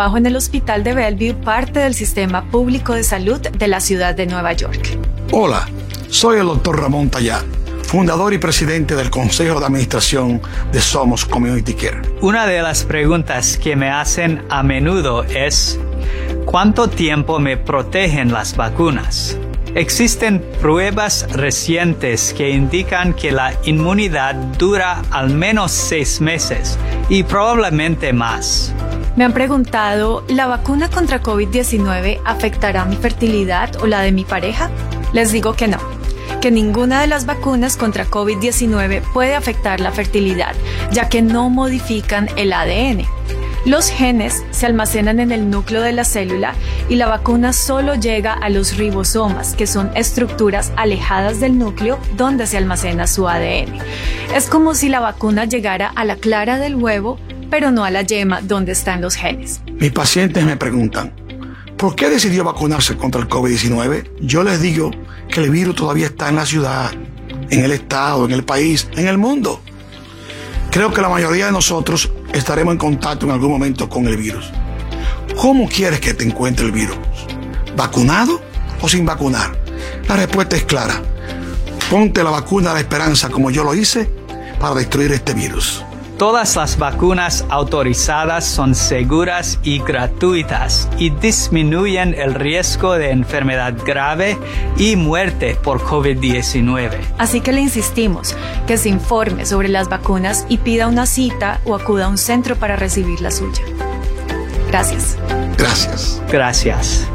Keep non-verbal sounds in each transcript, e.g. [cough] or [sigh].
Trabajo en el Hospital de Bellevue, parte del sistema público de salud de la ciudad de Nueva York. Hola, soy el doctor Ramón Tallá, fundador y presidente del Consejo de Administración de Somos Community Care. Una de las preguntas que me hacen a menudo es, ¿cuánto tiempo me protegen las vacunas? Existen pruebas recientes que indican que la inmunidad dura al menos seis meses y probablemente más. Me han preguntado, ¿la vacuna contra COVID-19 afectará mi fertilidad o la de mi pareja? Les digo que no, que ninguna de las vacunas contra COVID-19 puede afectar la fertilidad, ya que no modifican el ADN. Los genes se almacenan en el núcleo de la célula y la vacuna solo llega a los ribosomas, que son estructuras alejadas del núcleo donde se almacena su ADN. Es como si la vacuna llegara a la clara del huevo, pero no a la yema donde están los genes. Mis pacientes me preguntan, ¿por qué decidió vacunarse contra el COVID-19? Yo les digo que el virus todavía está en la ciudad, en el estado, en el país, en el mundo. Creo que la mayoría de nosotros estaremos en contacto en algún momento con el virus. ¿Cómo quieres que te encuentre el virus? ¿Vacunado o sin vacunar? La respuesta es clara. Ponte la vacuna de la esperanza como yo lo hice para destruir este virus. Todas las vacunas autorizadas son seguras y gratuitas y disminuyen el riesgo de enfermedad grave y muerte por COVID-19. Así que le insistimos que se informe sobre las vacunas y pida una cita o acuda a un centro para recibir la suya. Gracias. Gracias. Gracias.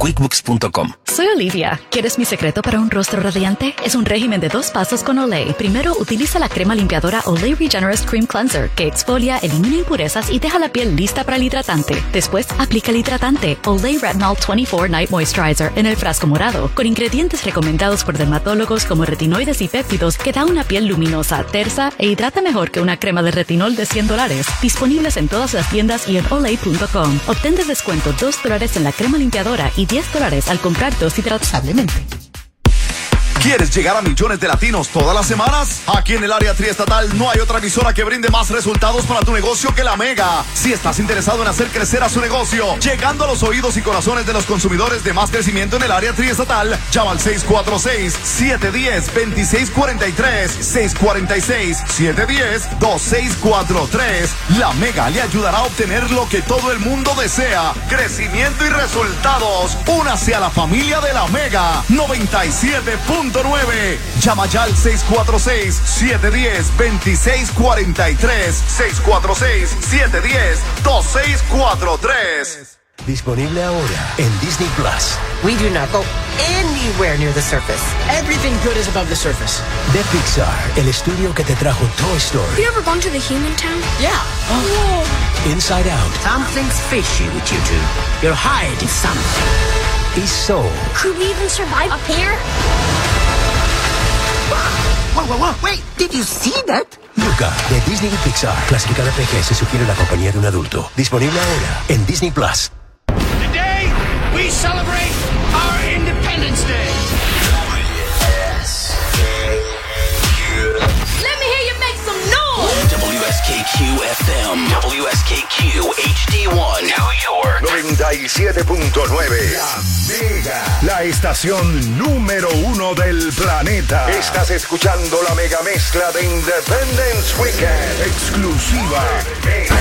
QuickBooks.com. Soy Olivia. ¿Quieres mi secreto para un rostro radiante? Es un régimen de dos pasos con Olay. Primero, utiliza la crema limpiadora Olay Regenerous Cream Cleanser, que exfolia, elimina impurezas y deja la piel lista para el hidratante. Después, aplica el hidratante Olay Retinol 24 Night Moisturizer en el frasco morado, con ingredientes recomendados por dermatólogos como retinoides y péptidos que da una piel luminosa, tersa e hidrata mejor que una crema de retinol de 100 dólares. Disponibles en todas las tiendas y en olay.com. Obtén de descuento 2 dólares en la crema limpiadora y 10 dólares al comprar dos hidratablemente. ¿Quieres llegar a millones de latinos todas las semanas? Aquí en el área triestatal no hay otra emisora que brinde más resultados para tu negocio que la Mega. Si estás interesado en hacer crecer a su negocio, llegando a los oídos y corazones de los consumidores de más crecimiento en el área triestatal, llama al 646-710-2643. 646-710-2643. La Mega le ayudará a obtener lo que todo el mundo desea. Crecimiento y resultados. Únase a la familia de la Mega. 97. 9. Llama ya al 646-710-2643. 646-710-2643. Disponible ahora en Disney Plus. We do not go anywhere near the surface. Everything good is above the surface. De Pixar, el estudio que te trajo Toy Story. Have you ever gone to the human town? Yeah. Oh. Inside Out. Something's fishy with you two. You're hiding something. Y Soul. Could we even survive up here? Whoa, whoa, whoa. Wait, did you see that? Luca, de Disney y Pixar. Clasificada PG se sugiere la compañía de un adulto. Disponible ahora en Disney Plus. Today, we celebrate our Independence Day. WSKQ FM. WSKQ HD1. New York. 97.9. La Mega. La estación número uno del planeta. Estás escuchando la mega mezcla de Independence Weekend. Exclusiva. Mega.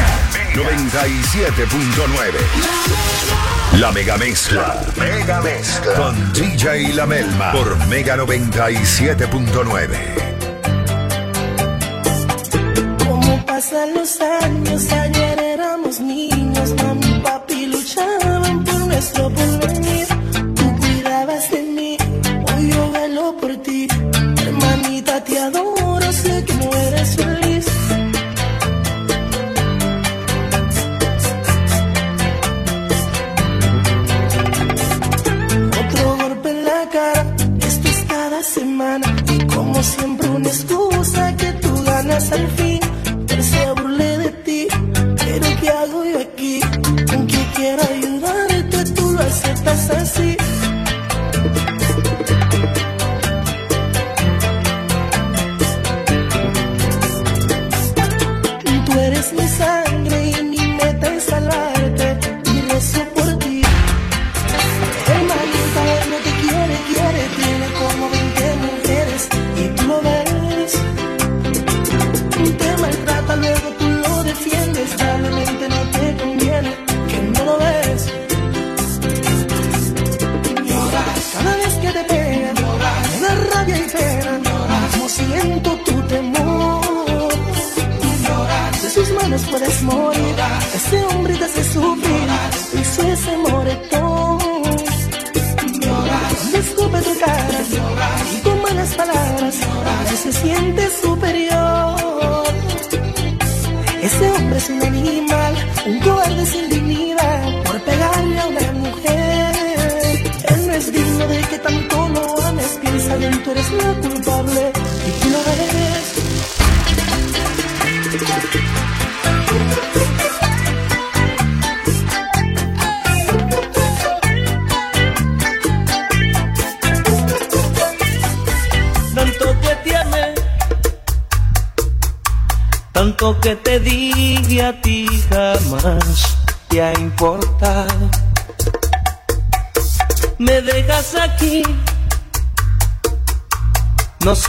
97.9. La mega mezcla. Mega mezcla. Con DJ La Melma. Por Mega 97.9 pasan los años, ayer éramos niños, mami y papi luchaban por nuestro porvenir. Tú cuidabas de mí, hoy yo velo por ti, hermanita te adoro.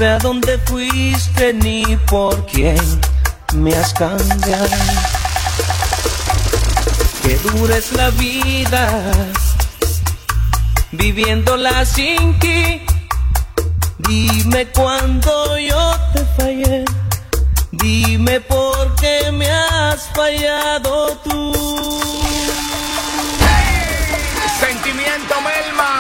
a dónde fuiste ni por quién me has cambiado. Que dura es la vida viviéndola sin ti. Dime cuándo yo te fallé. Dime por qué me has fallado tú. Hey, sentimiento Melma.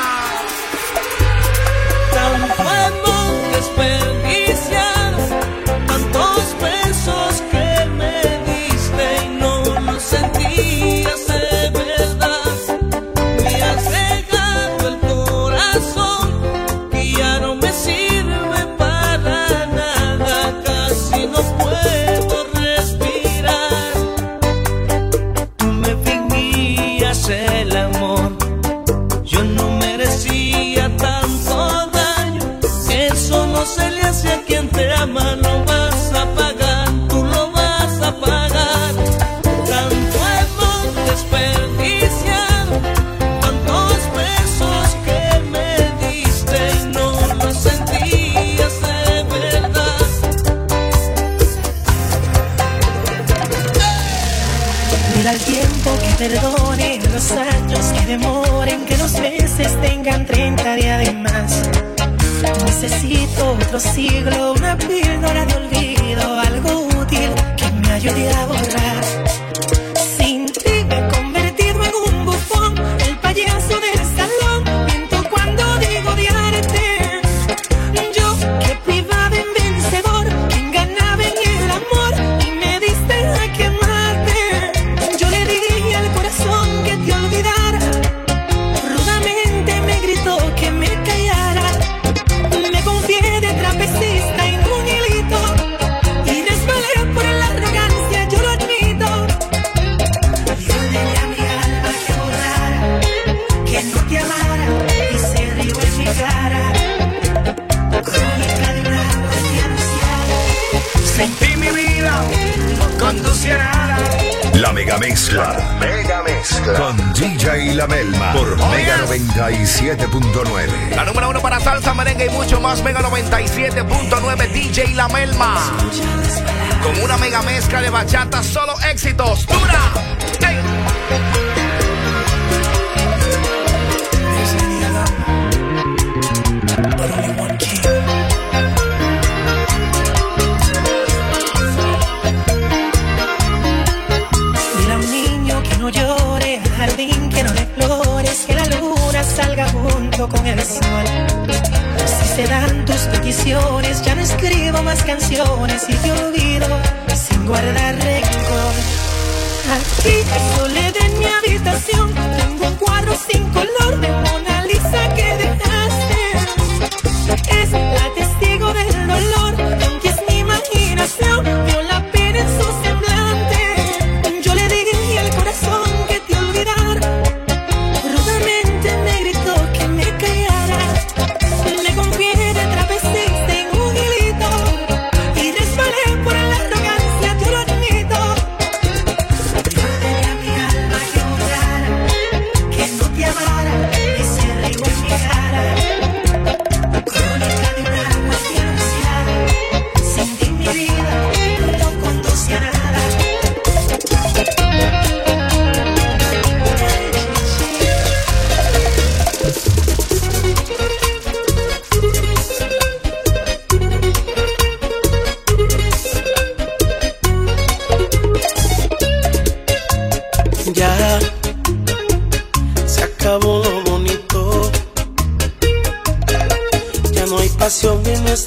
necesito otro siglo, una píldora de olvido, algo útil que me ayude a borrar.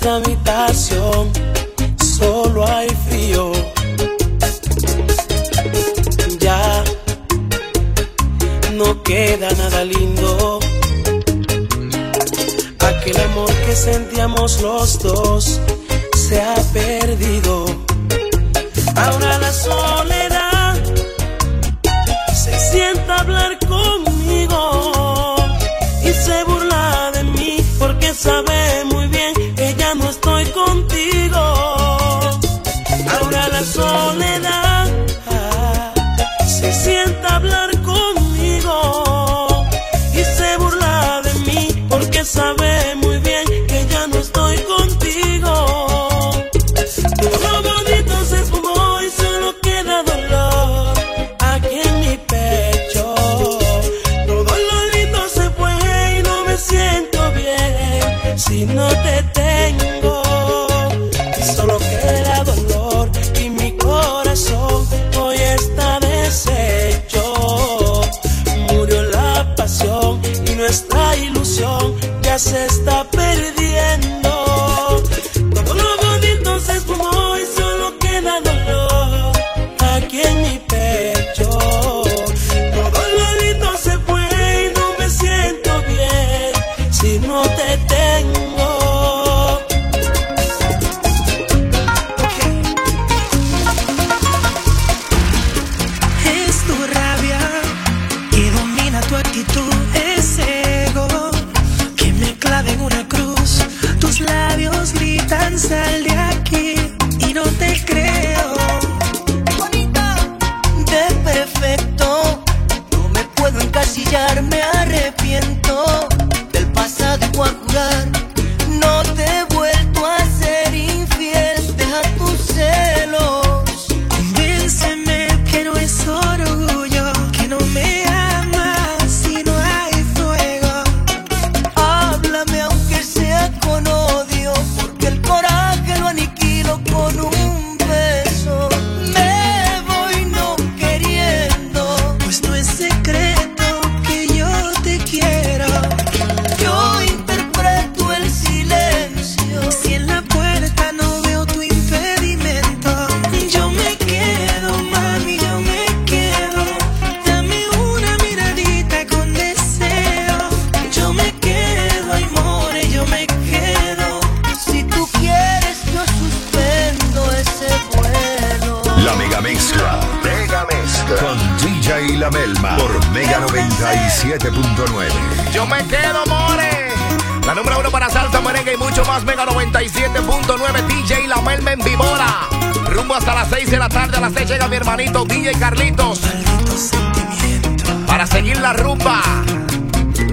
Pasión en nuestra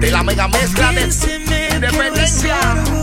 de la mega mezcla de independencia.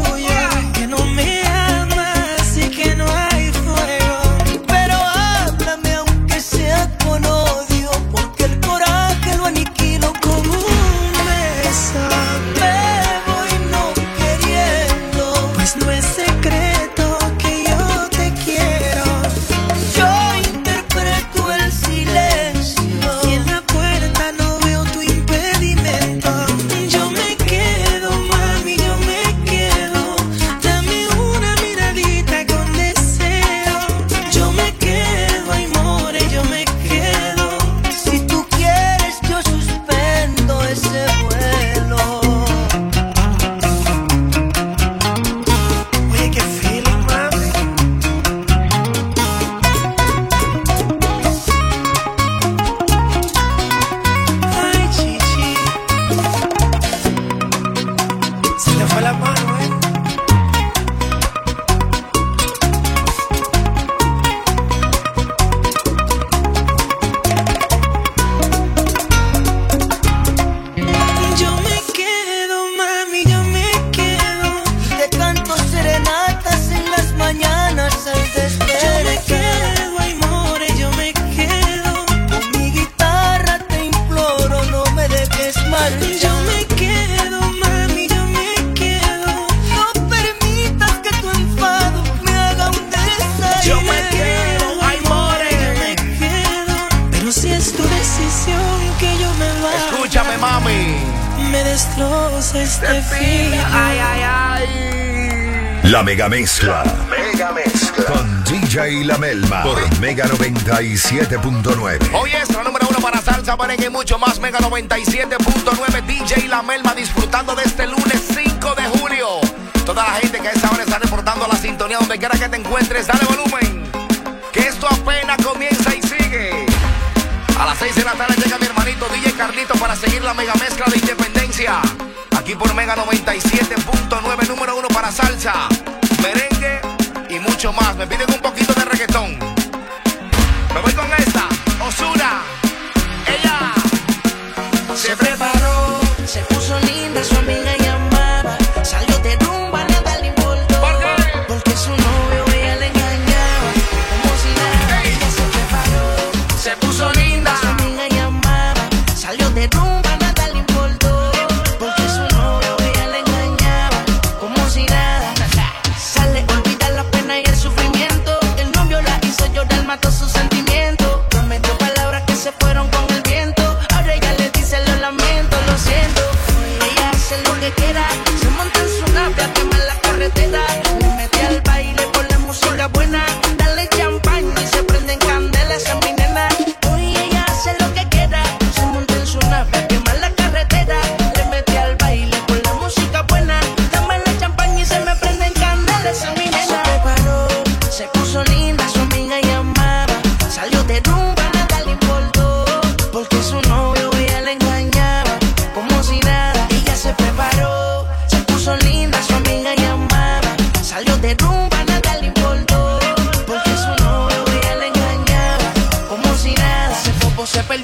Mega Mezcla. Con DJ La Melma. Por Mega 97.9. Hoy es la número uno para salsa, merengue y mucho más. Mega 97.9. DJ La Melma disfrutando de este lunes 5 de julio. Toda la gente que a esta hora está reportando la sintonía donde quiera que te encuentres, dale volumen. Que esto apenas comienza y sigue. A las 6 de la tarde llega mi hermanito DJ Carlito para seguir la mega mezcla de independencia. Aquí por Mega 97.9, número uno para salsa mucho más. Me piden un poquito de reggaetón. Me voy con esta, Osura. Ella se preparó, se puso linda su amiga.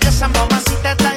Esa mamacita está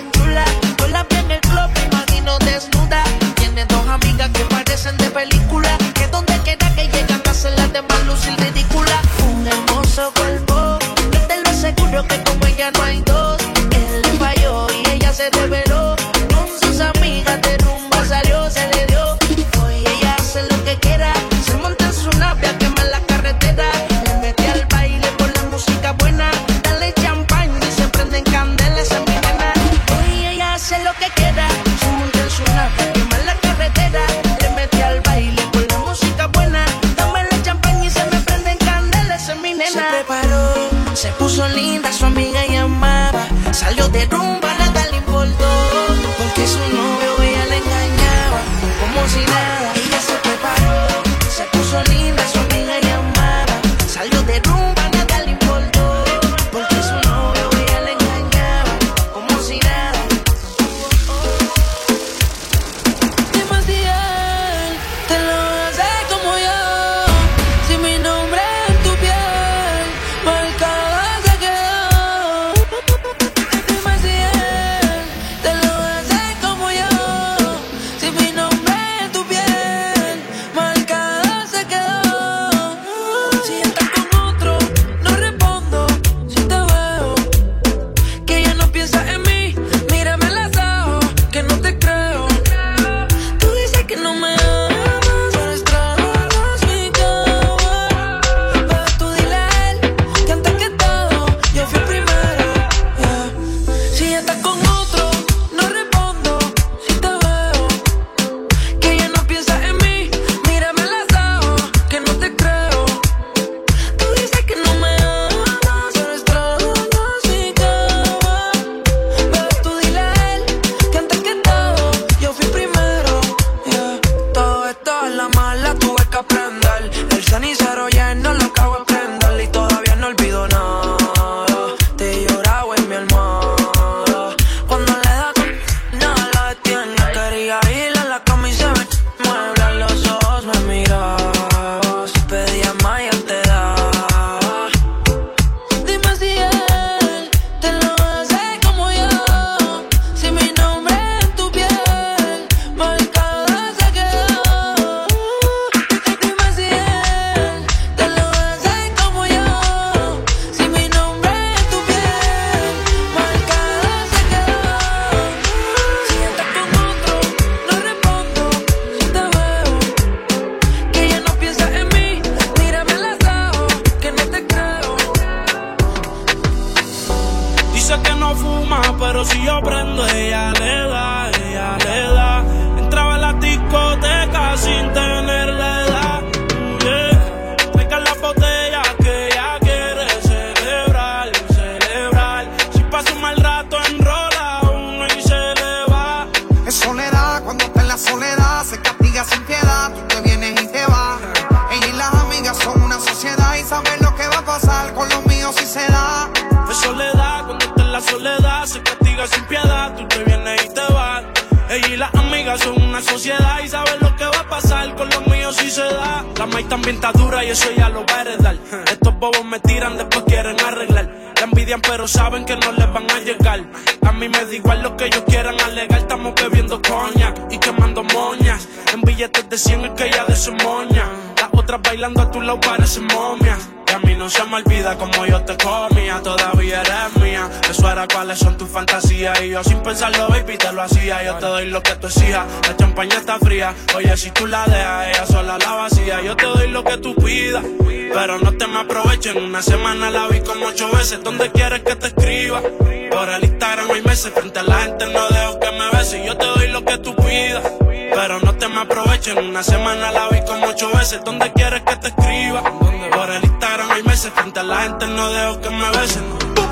Pero saben que no les van a llegar. A mí me da igual lo que ellos quieran alegar. Estamos bebiendo coña y quemando moñas. En billetes de 100 es que ella de su moña. Las otras bailando a tu lado parecen momias. A mí no se me olvida como yo te comía, todavía eres mía. Eso era cuáles son tus fantasías. Y yo sin pensarlo, baby, te lo hacía. Yo te doy lo que tú exijas. La champaña está fría. Oye, si tú la dejas, ella sola la vacía. Yo te doy lo que tú pidas. Pero no te me aprovechen. Una semana la vi como ocho veces. ¿Dónde quieres que te escriba? Por el Instagram hay meses. Frente a la gente no dejo que me beses. Yo te doy lo que tú pidas. Pero no te me aprovechen. Una semana la vi como ocho veces. ¿Dónde quieres que te escriba? Por el Instagram hay meses. Frente a la gente no dejo que me besen.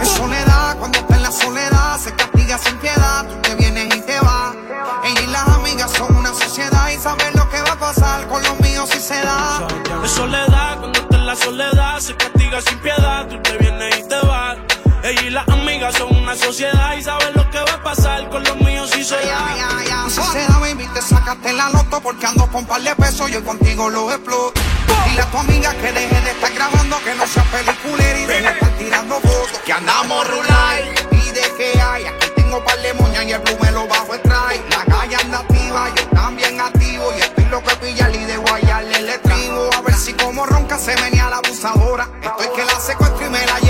Es soledad, cuando está en la soledad, se castiga sin piedad. Tú te vienes y te vas. Ella y las amigas son una sociedad y saben lo que va a pasar con los míos si se da. Es soledad, cuando está en la soledad, se castiga sin piedad. Tú te vienes y te vas. Ella y las amigas son una sociedad y saben lo que va a pasar con los míos si se da. Y si se da, baby, te sacaste la loto porque ando con par de pesos. Yo contigo lo exploto. Dile a tu amiga que deje de estar grabando, que no sea peliculera y deje de estar tirando fotos. Que andamos rulay y de que hay. Aquí tengo par de moñas y el blue me lo bajo el. La calle anda activa, yo también activo. Y estoy loco de pillarle y de guayarle el estribo. A ver si como ronca se venía la abusadora. Estoy que la secuestro y me la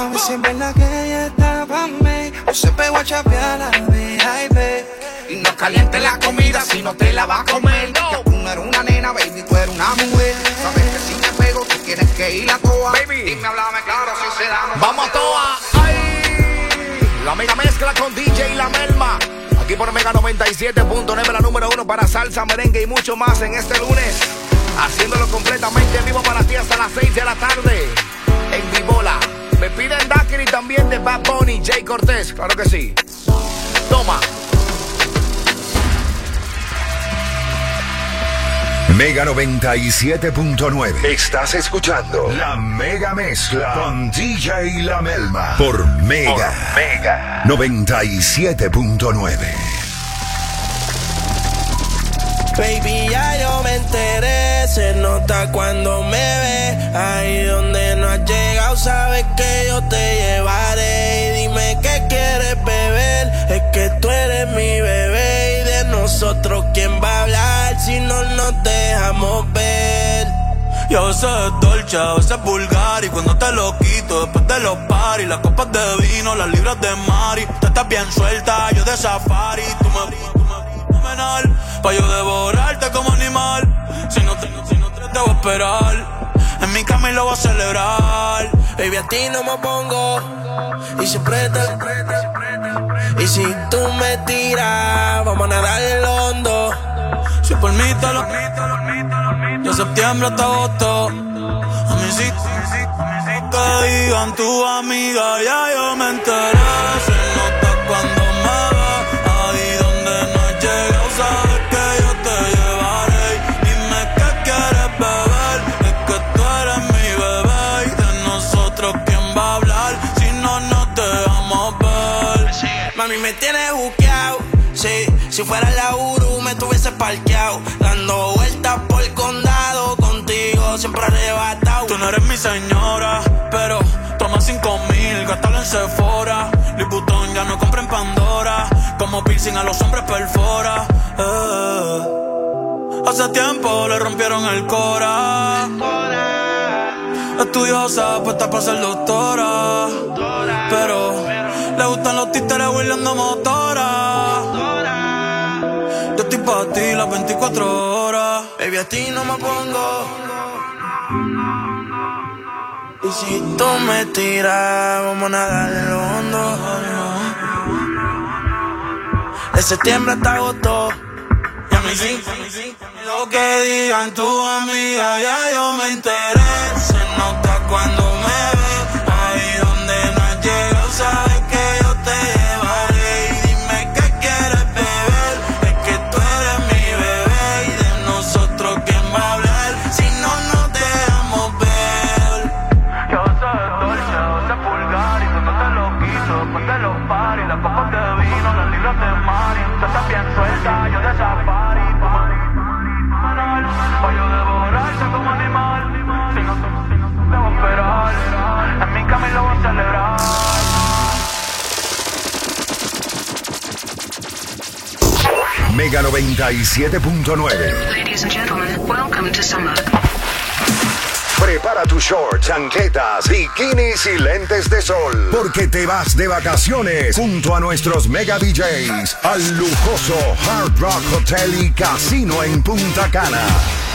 A si en verdad que ella estaba me O se pegó a chapear a la VIP Y no caliente la comida si no te la vas a comer. Que tú no eres una nena, baby, tú eres una mujer. Sabes que si me pego, tú tienes que ir a toa. Baby. Dime, háblame claro, si se da. no Vamos a toa. ¡Ay! La mega mezcla con DJ La Melma. Aquí por Mega 97.9, la número uno para salsa, merengue y mucho más en este lunes. Haciéndolo completamente en vivo para ti hasta las 6 de la tarde. En Vivola. Me piden Dakiri también de Bad Bunny, Jay Cortés. Claro que sí. Toma. Mega 97.9. Estás escuchando La Mega Mezcla con DJ La Melma por Mega. Mega 97.9. Baby, ya yo me enteré, se nota cuando me ve. Ahí donde no has llegado, sabes que yo te llevaré. Y dime qué quieres beber, es que tú eres mi bebé. Y de nosotros, ¿quién va a hablar si no nos dejamos ver? Y a veces es dolce, a veces es vulgar Y cuando te lo quito después de los paris Las copas de vino, las libras de mari Tú estás bien suelta, yo de safari Tú me tú fenomenal Pa' yo devorarte como animal. Si no te, si no te, te voy a esperar. En mi cama lo voy a celebrar. Baby, a ti no me pongo. Y siempre te Y si tú me tiras, vamos a nadar en lo hondo. Si por mí te lo De septiembre hasta agosto. A mí sí Que digan tu amiga Ya yo me enteré parqueado. Dando vueltas por el condado. Contigo siempre arrebatado. Tú no eres mi señora, pero toma cinco mil, gástalo en Sephora. Liputón ya no compra en Pandora. Como piercing a los hombres perfora. Eh. Hace tiempo le rompieron el cora. Estudiosa, puesta para ser doctora. Pero le gustan los títeres huirleando motora. Para ti las 24 horas. Baby, a ti no me pongo. Y si tú me tiras, vamos a nadar en lo hondo. De septiembre hasta agosto. Y a mí sí, lo que digan tu amiga, ya yo me enteré. Se nota cuando me Mega 97.9. Ladies and gentlemen, welcome to summer. Prepara tus shorts, chancletas, bikinis y lentes de sol. Porque te vas de vacaciones junto a nuestros mega DJs al lujoso Hard Rock Hotel y Casino en Punta Cana.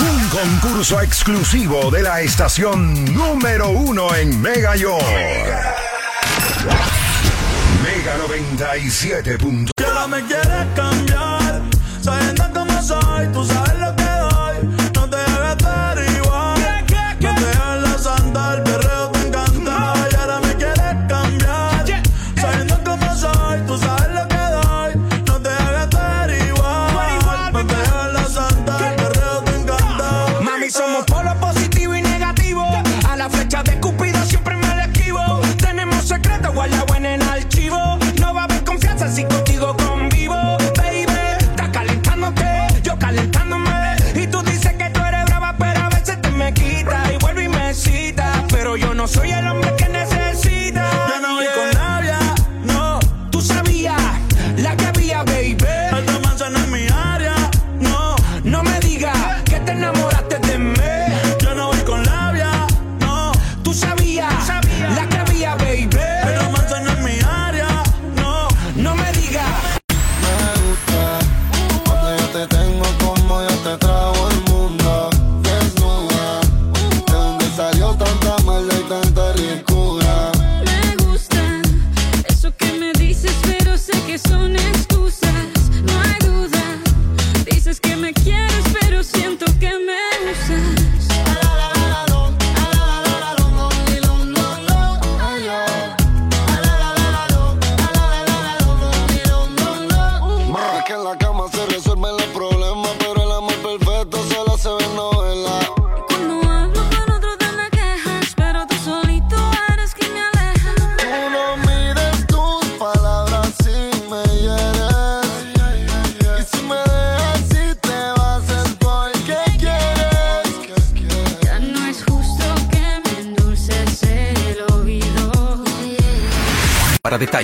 Un concurso exclusivo de la estación número uno en Mega York. Mega 97. Que ahora me quieres cambiar, sabiendo cómo soy, tú sabes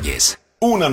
detalles.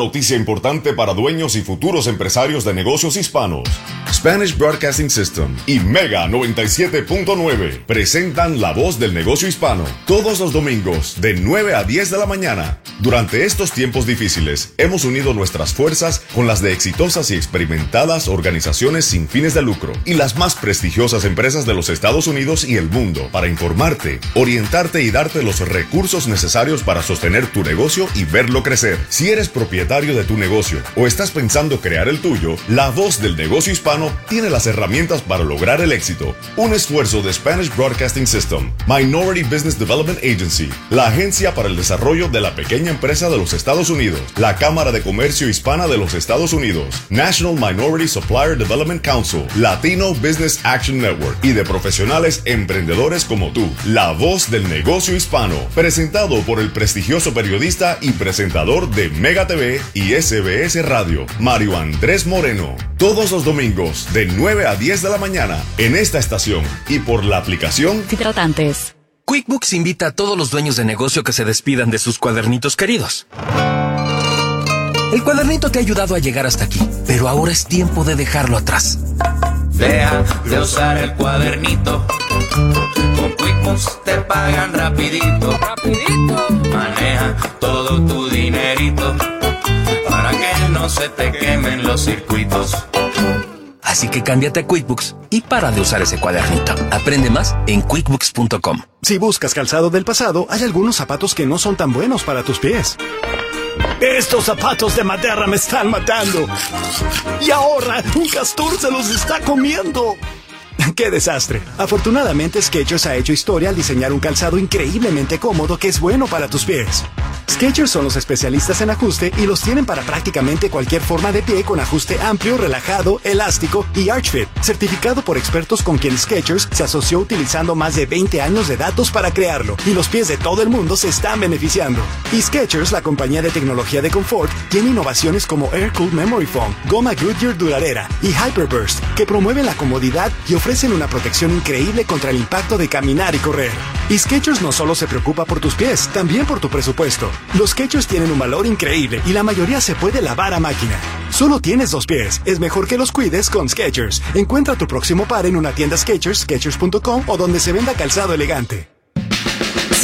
Noticia importante para dueños y futuros empresarios de negocios hispanos. Spanish Broadcasting System y Mega 97.9 presentan La Voz del Negocio Hispano todos los domingos de 9 a 10 de la mañana. Durante estos tiempos difíciles, hemos unido nuestras fuerzas con las de exitosas y experimentadas organizaciones sin fines de lucro y las más prestigiosas empresas de los Estados Unidos y el mundo para informarte, orientarte y darte los recursos necesarios para sostener tu negocio y verlo crecer. Si eres propietario de tu negocio o estás pensando crear el tuyo, La Voz del Negocio Hispano tiene las herramientas para lograr el éxito. Un esfuerzo de Spanish Broadcasting System, Minority Business Development Agency, la agencia para el desarrollo de la pequeña empresa de los Estados Unidos, la Cámara de Comercio Hispana de los Estados Unidos, National Minority Supplier Development Council, Latino Business Action Network y de profesionales emprendedores como tú. La Voz del Negocio Hispano, presentado por el prestigioso periodista y presentador de Mega TV y SBS Radio, Mario Andrés Moreno. Todos los domingos de 9 a 10 de la mañana en esta estación y por la aplicación Hidratantes. QuickBooks invita a todos los dueños de negocio que se despidan de sus cuadernitos queridos. El cuadernito te ha ayudado a llegar hasta aquí, pero ahora es tiempo de dejarlo atrás. Deja de usar el cuadernito. Con QuickBooks te pagan rapidito. Rapidito. Maneja todo tu dinerito no se te quemen los circuitos. Así que cámbiate a QuickBooks y para de usar ese cuadernito. Aprende más en quickbooks.com. Si buscas calzado del pasado, hay algunos zapatos que no son tan buenos para tus pies. Estos zapatos de madera me están matando. Y ahora un castor se los está comiendo. [laughs] ¡Qué desastre! Afortunadamente, Skechers ha hecho historia al diseñar un calzado increíblemente cómodo que es bueno para tus pies. Skechers son los especialistas en ajuste y los tienen para prácticamente cualquier forma de pie con ajuste amplio, relajado, elástico y ArchFit, certificado por expertos con quien Skechers se asoció utilizando más de 20 años de datos para crearlo y los pies de todo el mundo se están beneficiando. Y Skechers, la compañía de tecnología de confort, tiene innovaciones como Air Cool Memory Foam, goma Goodyear duradera y Hyperburst que promueven la comodidad y ofrecen una protección increíble contra el impacto de caminar y correr. Y Skechers no solo se preocupa por tus pies, también por tu presupuesto. Los Skechers tienen un valor increíble y la mayoría se puede lavar a máquina. Solo tienes dos pies, es mejor que los cuides con Skechers. Encuentra tu próximo par en una tienda Skechers, Skechers.com o donde se venda calzado elegante.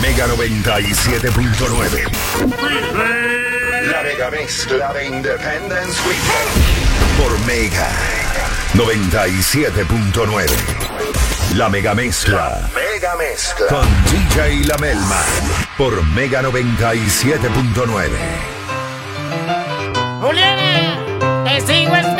Mega 97.9. La mega mezcla de Independence Weekend. Por Mega 97.9. La mega mezcla. mega mezcla. Con DJ La Melma. Por Mega 97.9. Juliana, te sigo esperando.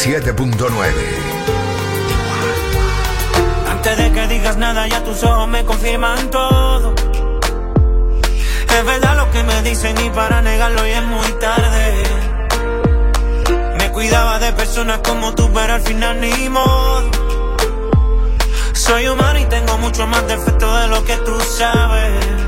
97.9. Antes de que digas nada, ya tus ojos me confirman todo. Es verdad lo que me dicen y para negarlo ya es muy tarde. Me cuidaba de personas como tú, pero al final ni modo. Soy humano y tengo mucho más defectos de lo que tú sabes.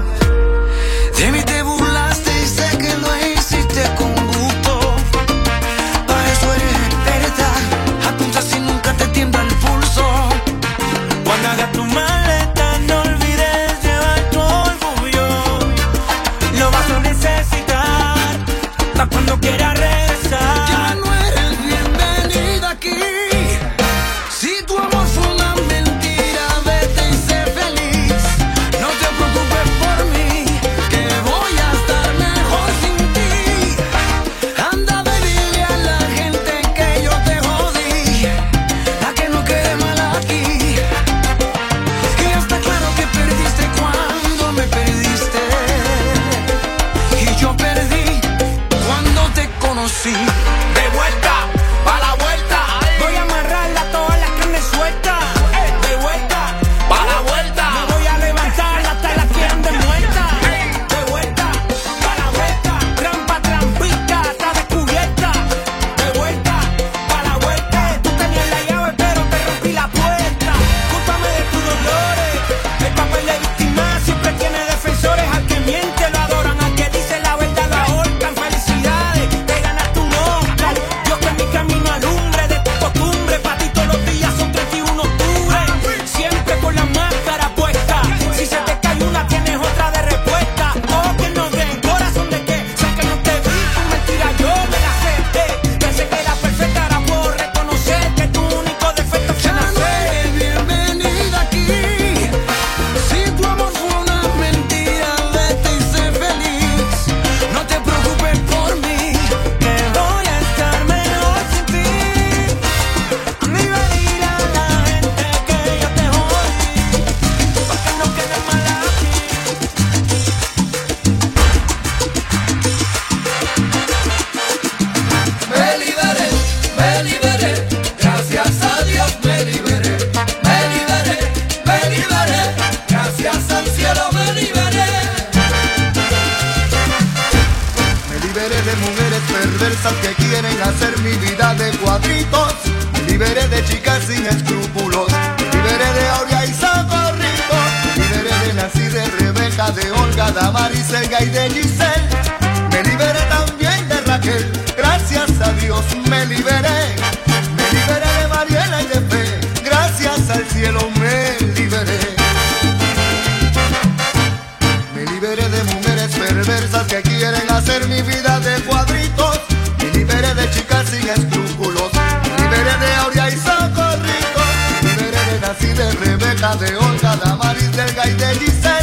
Adamaris, Elga y de Giselle. Me liberé también de Raquel, gracias a Dios me liberé. Me liberé de Mariela y de Fe, gracias al cielo me liberé. Me liberé de mujeres perversas que quieren hacer mi vida de cuadritos. Me liberé de chicas sin escrúpulos. Me liberé de Aurea y Socorrito. Me liberé de Nací, de Rebeca, de Olga, Damaris, Delga y de Giselle.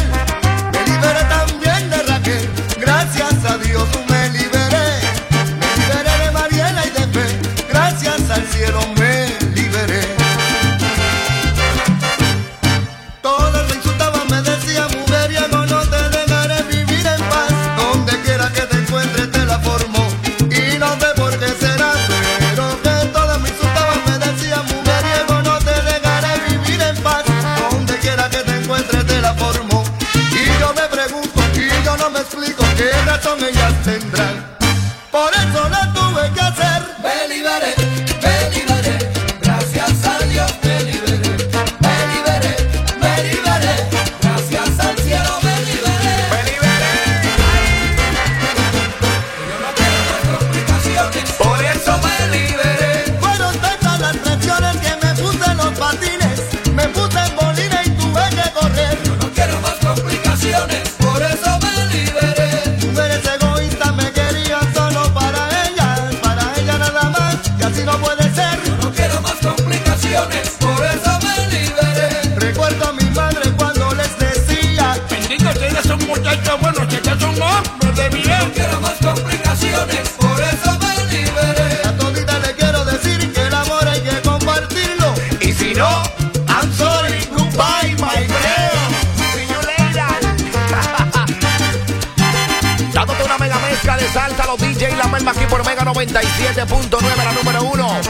97.9, la número uno.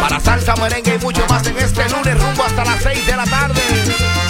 Para salsa, merengue y mucho más en este lunes, rumbo hasta las 6 de la tarde.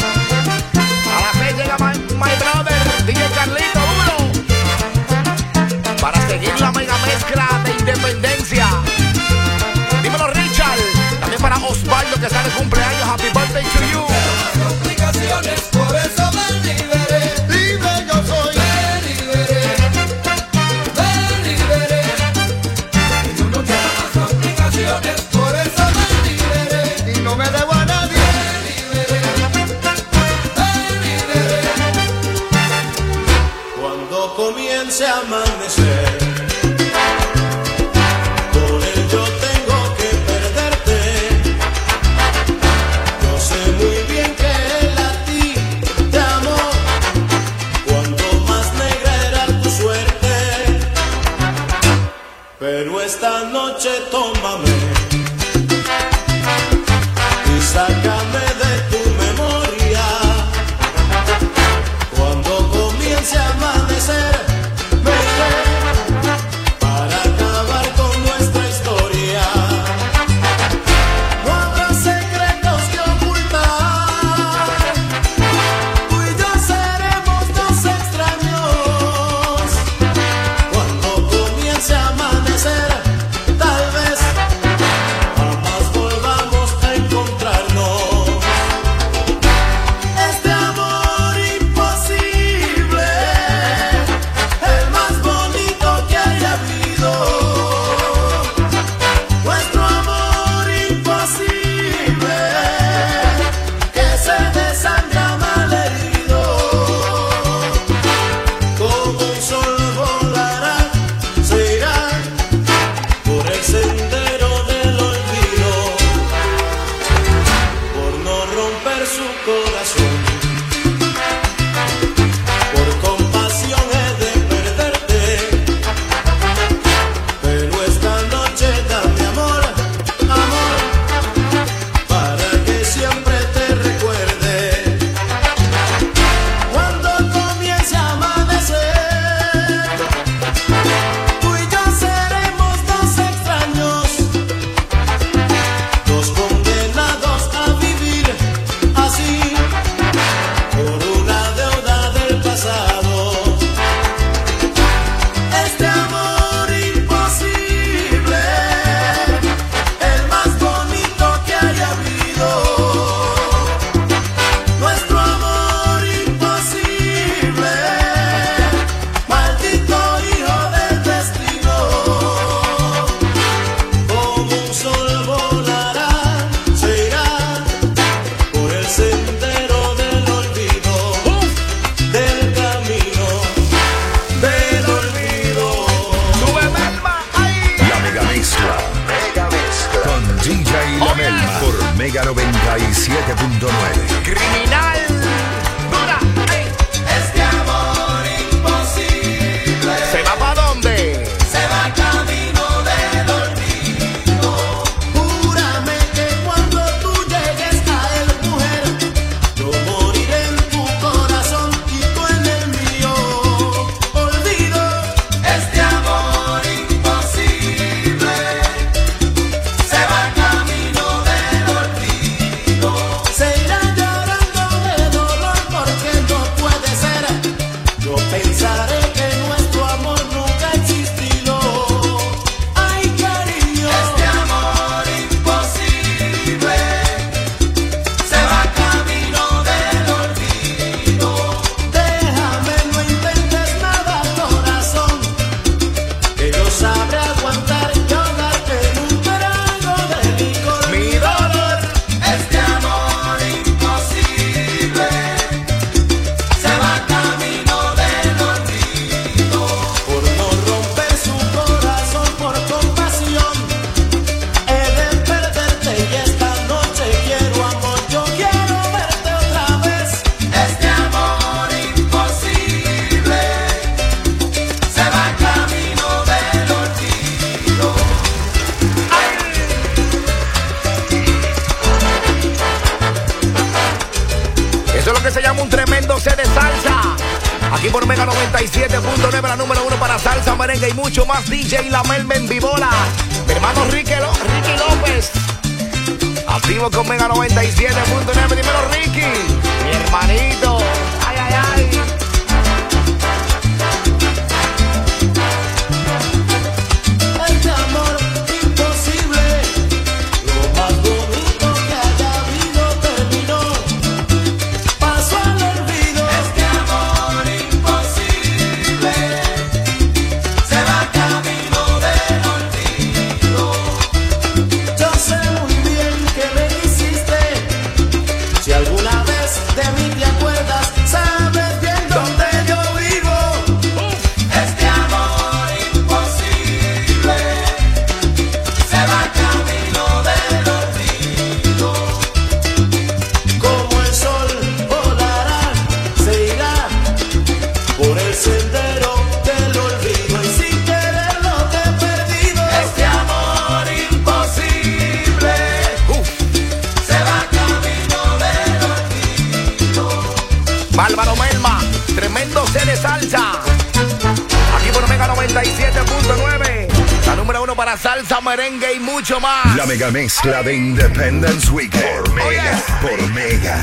mezcla de Independence Weekend. Por Mega. Por Mega.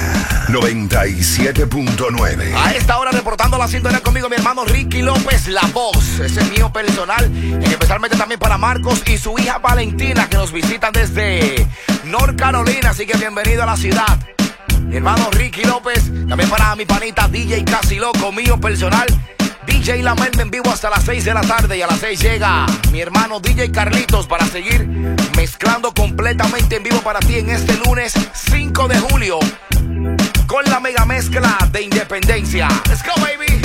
97.9. A esta hora reportando la sintonía conmigo mi hermano Ricky López, la voz. Ese es mío personal. y Especialmente también para Marcos y su hija Valentina que nos visitan desde North Carolina. Así que bienvenido a la ciudad. Mi hermano Ricky López. También para mi panita DJ Casi Loco, mío personal. DJ La en vivo hasta las 6 de la tarde y a las 6 llega mi hermano DJ Carlitos para seguir mezclando completamente en vivo para ti en este lunes 5 de julio con la mega mezcla de Independencia. Let's go, baby.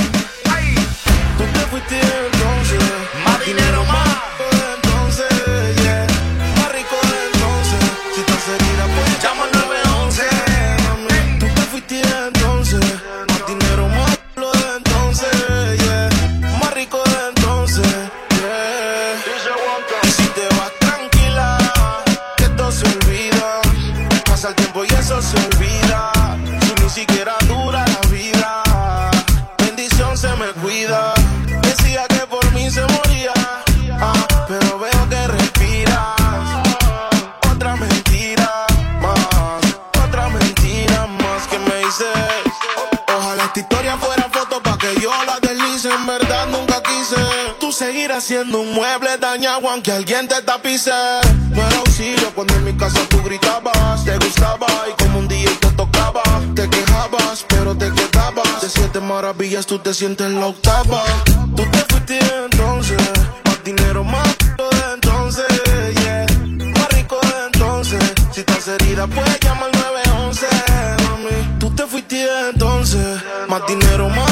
siendo un mueble dañado aunque alguien te tapice. No era auxilio cuando en mi casa tú gritabas, te gustaba y como un día te tocaba, te quejabas, pero te quedabas. De siete maravillas tú te sientes la octava. Tú te fuiste entonces, más dinero más de entonces, yeah. Más rico de entonces, si estás herida puedes llamar 911. Tú te fuiste entonces, más dinero más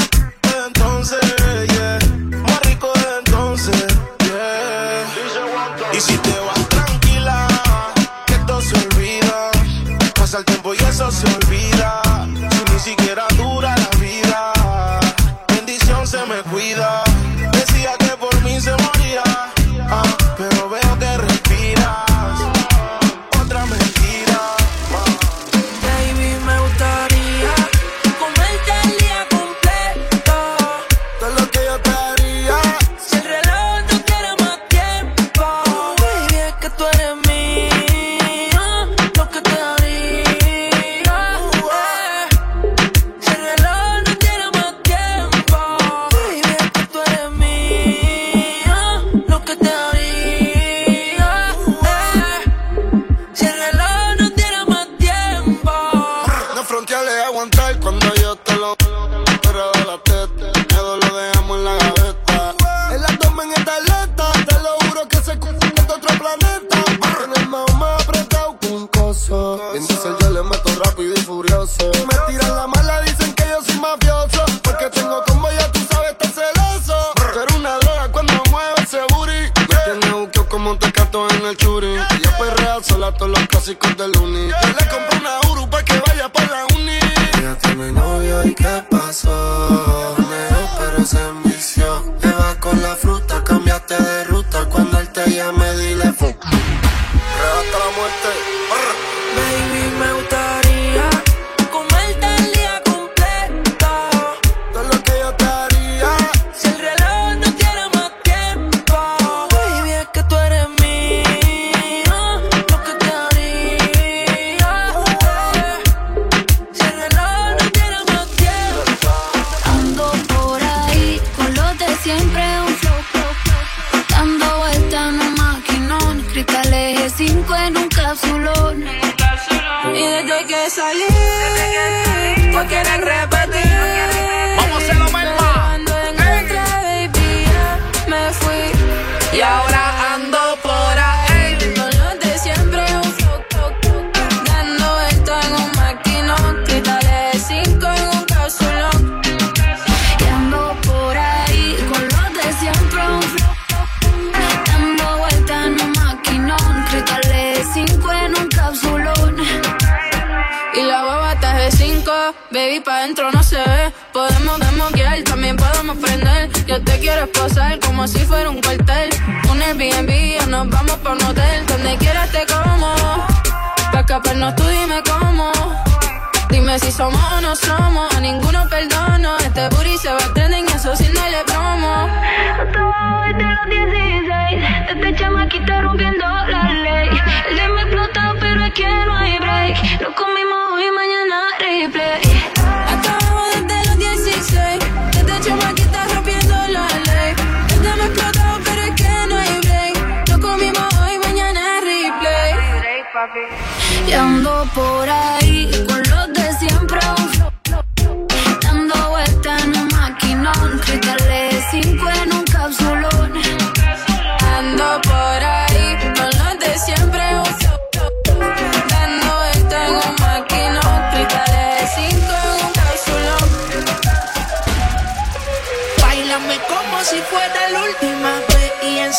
Y la baba está de 5, baby, pa' dentro no se ve. Podemos desmoquear, también podemos prender. Yo te quiero esposar como si fuera un cuartel. Un Airbnb o nos vamos pa' un hotel. Donde quieras te como. Pa' escaparnos tú dime cómo. Dime si somos o no somos, a ninguno perdono. Este booty se va a tener en eso sin darle promo. desde los 16 Desde chamaquita rompiendo la ley El que no hay break comimos hoy, mañana replay Acabo desde los 16, desde chamaquita rompiendo la ley. Desde me explotó, pero es que no hay break. Lo comimos hoy, mañana replay. Y ando por ahí con los de siempre. Dando vueltas en un maquinón Cristales 5 en un capsulón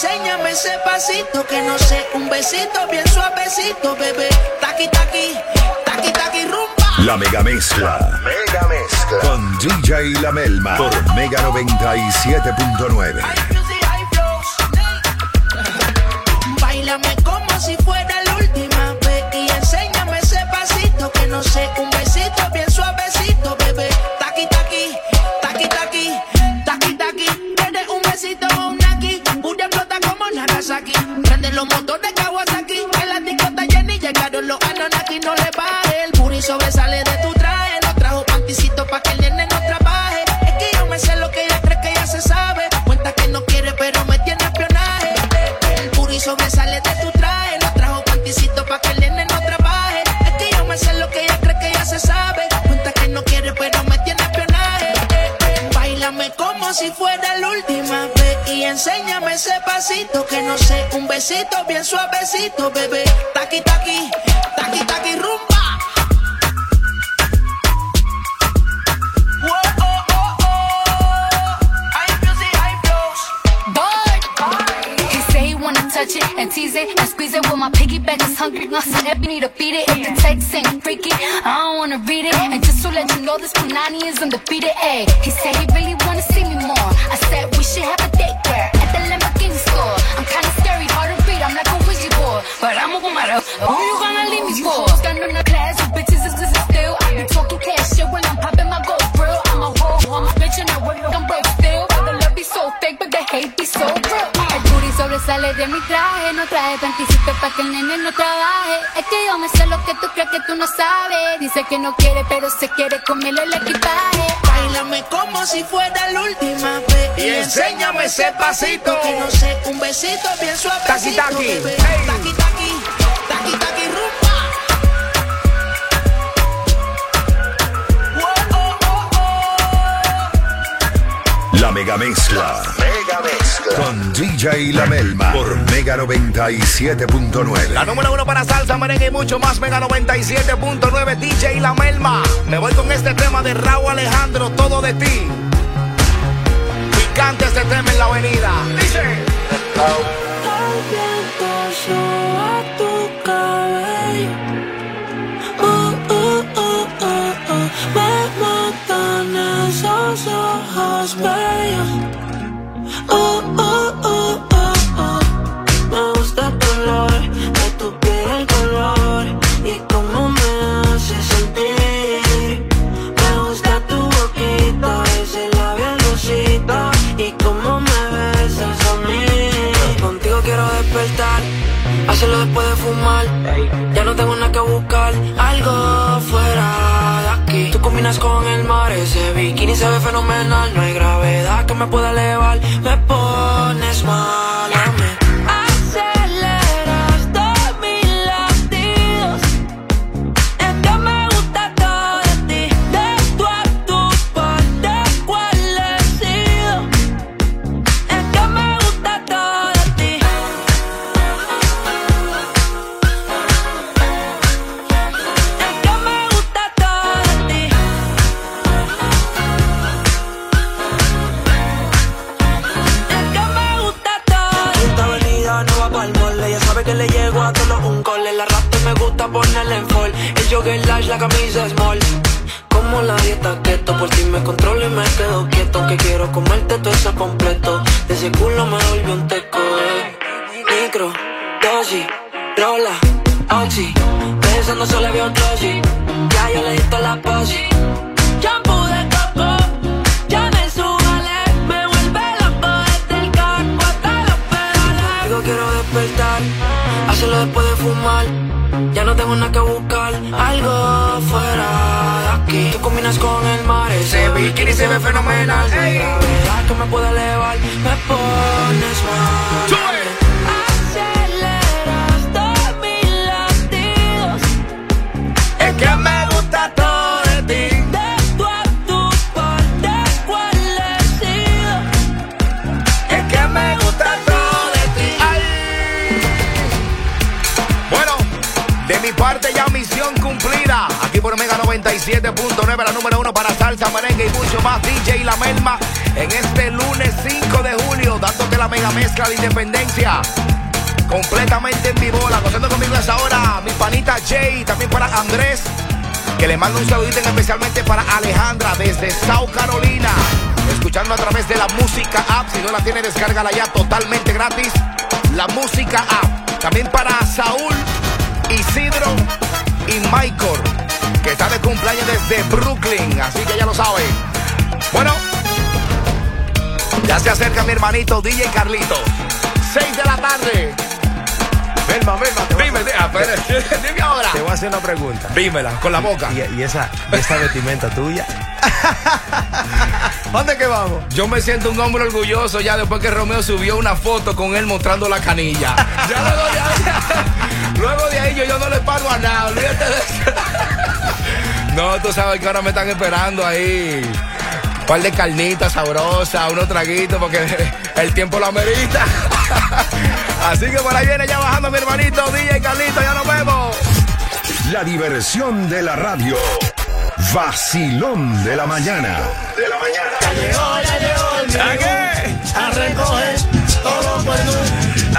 enséñame ese pasito que no sé, un besito bien suavecito, bebé. Taqui taqui, taqui taqui rumba. La mega mezcla. Mega mezcla. Con DJ La Melma por Mega 97.9. Bailame como si fuera la última vez y enséñame ese pasito que no sé, un besito bien como Nagasaki. Prende los motores besito bien suavecito, bebé. Taqui taqui, taqui taqui say touch it and tease it and squeeze it. Well, my piggyback is hungry, not so happy need to feed it. If the text ain't freaky, I don't wanna read it. And just to let you know, this Punani is undefeated. Ay, he said Dice que no quiere, pero se quiere comerle el equipaje. Bailame como si fuera la última vez Y enséñame ese pasito. que no sé, un besito bien suavecito, Taqui, taqui. bebé. Hey. Taqui taqui, taqui taqui rumba. Whoa, oh, oh, oh. La mega mezcla. Mega mezcla. Con DJ La Melma por Mega 97.9. La número uno para salsa, merengue y mucho más. Mega 97.9 DJ La Melma. Me voy con este tema de Raúl Alejandro, todo de ti. Picante este tema en la avenida. Dice. Bikini se ve fenomenal. Gravedad que me puede elevar, me pones mal. 97.9, la número uno para salsa, merengue y mucho más. DJ La Melma en este lunes 5 de julio, dándote la mega mezcla de independencia. Completamente en vivo, la gozando conmigo es ahora mi panita Jay, también para Andrés, que le mando un saludito especialmente para Alejandra desde South Carolina. Escuchando a través de la música app, si no la tiene, descárgala ya totalmente gratis. La música app. También para Saúl, Isidro y Michael, que está de cumpleaños desde Brooklyn, así que ya lo saben. Bueno, ya se acerca mi hermanito DJ Carlito. 6 de la tarde. Melma, Melma, te a- Dime, ah, [laughs] dime ahora. Te voy a hacer una pregunta. Dímela, con la boca. ¿Y, y esa, esa vestimenta tuya? [laughs] ¿Dónde que vamos? Yo me siento un hombre orgulloso ya después que Romeo subió una foto con él mostrando la canilla. [laughs] Ya luego de ahí, luego de ahí yo, yo no le pago a nada, olvídate de eso. No, tú sabes que ahora me están esperando ahí. Un par de carnitas sabrosas, unos traguitos, porque [laughs] el tiempo lo amerita. [laughs] Así que por ahí viene ya bajando mi hermanito DJ Carlito, ya nos vemos. La diversión de la radio. Vacilón de la mañana. De la mañana. Ya llegó, ya llegó el ¿A qué? a recoger